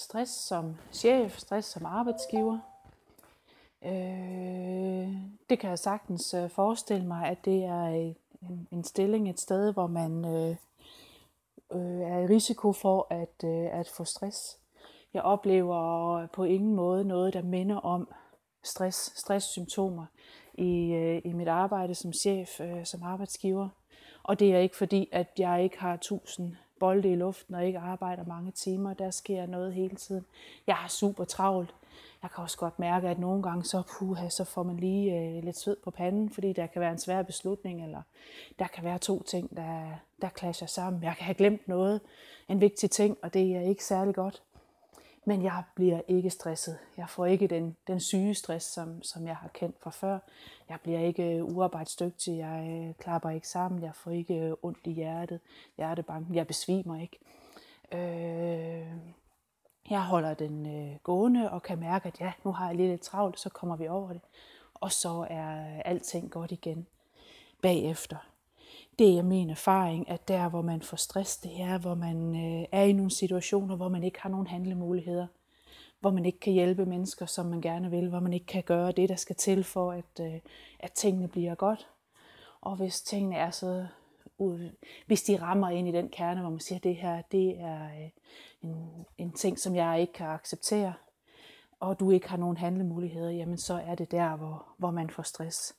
stress som chef, stress som arbejdsgiver. Øh, det kan jeg sagtens øh, forestille mig, at det er øh, en, en stilling et sted, hvor man øh, øh, er i risiko for at, øh, at få stress. Jeg oplever på ingen måde noget, der minder om stress, stresssymptomer i, øh, i mit arbejde som chef, øh, som arbejdsgiver. Og det er ikke fordi, at jeg ikke har tusind bolde i luften og ikke arbejder mange timer. Der sker noget hele tiden. Jeg har super travlt. Jeg kan også godt mærke, at nogle gange så, puha, så får man lige øh, lidt sved på panden, fordi der kan være en svær beslutning, eller der kan være to ting, der, der clasher sammen. Jeg kan have glemt noget, en vigtig ting, og det er ikke særlig godt. Men jeg bliver ikke stresset. Jeg får ikke den, den syge stress, som, som jeg har kendt fra før. Jeg bliver ikke øh, uarbejdsdygtig. Jeg øh, klapper ikke sammen. Jeg får ikke øh, ondt i hjertet. Hjertebanken. Jeg besvimer ikke. Øh, jeg holder den øh, gående og kan mærke, at ja, nu har jeg lige lidt travlt, så kommer vi over det. Og så er alting godt igen bagefter det er min erfaring, at der, hvor man får stress, det er, hvor man øh, er i nogle situationer, hvor man ikke har nogen handlemuligheder. Hvor man ikke kan hjælpe mennesker, som man gerne vil. Hvor man ikke kan gøre det, der skal til for, at, øh, at tingene bliver godt. Og hvis tingene er så hvis de rammer ind i den kerne, hvor man siger, at det her det er øh, en, en ting, som jeg ikke kan acceptere, og du ikke har nogen handlemuligheder, jamen så er det der, hvor, hvor man får stress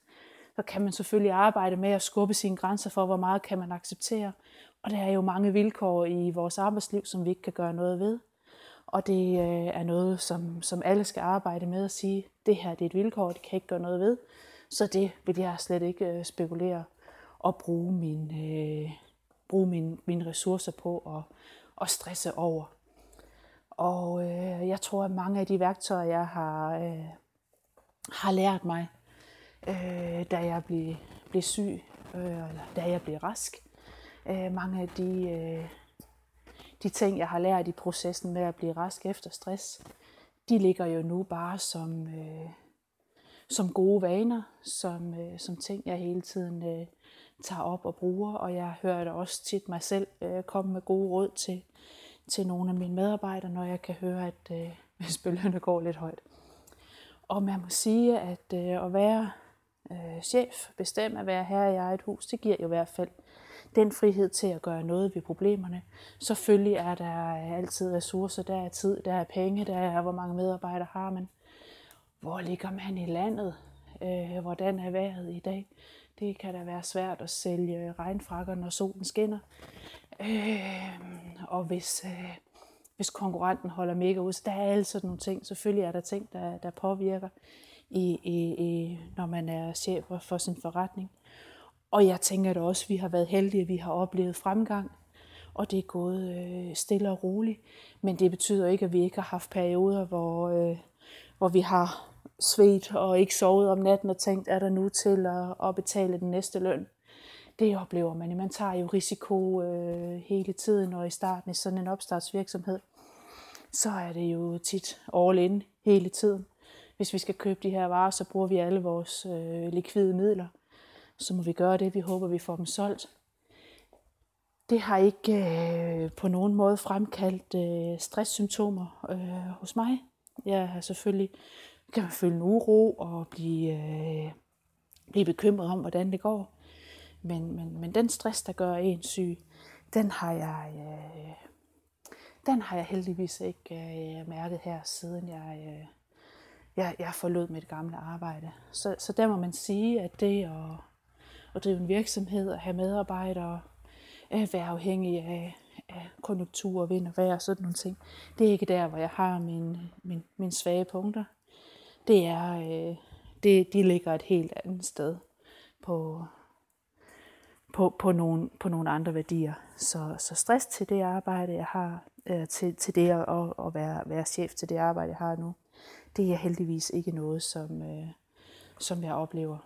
så kan man selvfølgelig arbejde med at skubbe sine grænser for, hvor meget kan man acceptere. Og der er jo mange vilkår i vores arbejdsliv, som vi ikke kan gøre noget ved. Og det øh, er noget, som, som alle skal arbejde med at sige, det her det er et vilkår, det kan ikke gøre noget ved. Så det vil jeg slet ikke øh, spekulere og bruge, min, øh, bruge min, mine ressourcer på at, at stresse over. Og øh, jeg tror, at mange af de værktøjer, jeg har, øh, har lært mig, øh, da jeg blev, blev syg, øh, eller da jeg blev rask. Øh, mange af de, øh, de ting, jeg har lært i processen med at blive rask efter stress, de ligger jo nu bare som, øh, som gode vaner, som, øh, som ting, jeg hele tiden øh, tager op og bruger. Og jeg hører da også tit mig selv øh, komme med gode råd til, til nogle af mine medarbejdere, når jeg kan høre, at øh, hvis bølgerne går lidt højt. Og man må sige, at øh, at være øh, chef, bestemme at være her i eget hus, det giver jo i hvert fald den frihed til at gøre noget ved problemerne. Selvfølgelig er der altid ressourcer, der er tid, der er penge, der er hvor mange medarbejdere har man. Hvor ligger man i landet? Øh, hvordan er vejret i dag? Det kan da være svært at sælge regnfrakker, når solen skinner. Øh, og hvis, øh, hvis konkurrenten holder mega ud, så der er alle sådan nogle ting. Selvfølgelig er der ting, der, der påvirker i, i, i, når man er chef for sin forretning. Og jeg tænker da også, at vi har været heldige, at vi har oplevet fremgang, og det er gået øh, stille og roligt. Men det betyder ikke, at vi ikke har haft perioder, hvor, øh, hvor vi har svedt og ikke sovet om natten og tænkt, er der nu til at, at betale den næste løn? Det oplever man. Man tager jo risiko øh, hele tiden, og i starten i sådan en opstartsvirksomhed, så er det jo tit all in hele tiden hvis vi skal købe de her varer, så bruger vi alle vores øh, likvide midler. Så må vi gøre det. Vi håber, vi får dem solgt. Det har ikke øh, på nogen måde fremkaldt øh, stresssymptomer øh, hos mig. Jeg har selvfølgelig kan man føle en uro og blive, øh, blive bekymret om, hvordan det går. Men, men, men den stress, der gør en syg, den har jeg, øh, den har jeg heldigvis ikke øh, mærket her, siden jeg, øh, jeg, jeg forlod mit gamle arbejde. Så, så der må man sige, at det at, at drive en virksomhed og have medarbejdere, at være afhængig af, af konjunktur, vind og vejr og sådan nogle ting, det er ikke der, hvor jeg har mine, mine, mine svage punkter. Det er, øh, det, de ligger et helt andet sted på, på, på, nogle, på nogle andre værdier. Så, så stress til det arbejde, jeg har, øh, til, til det at, at være, være chef til det arbejde, jeg har nu, det er heldigvis ikke noget, som, øh, som jeg oplever.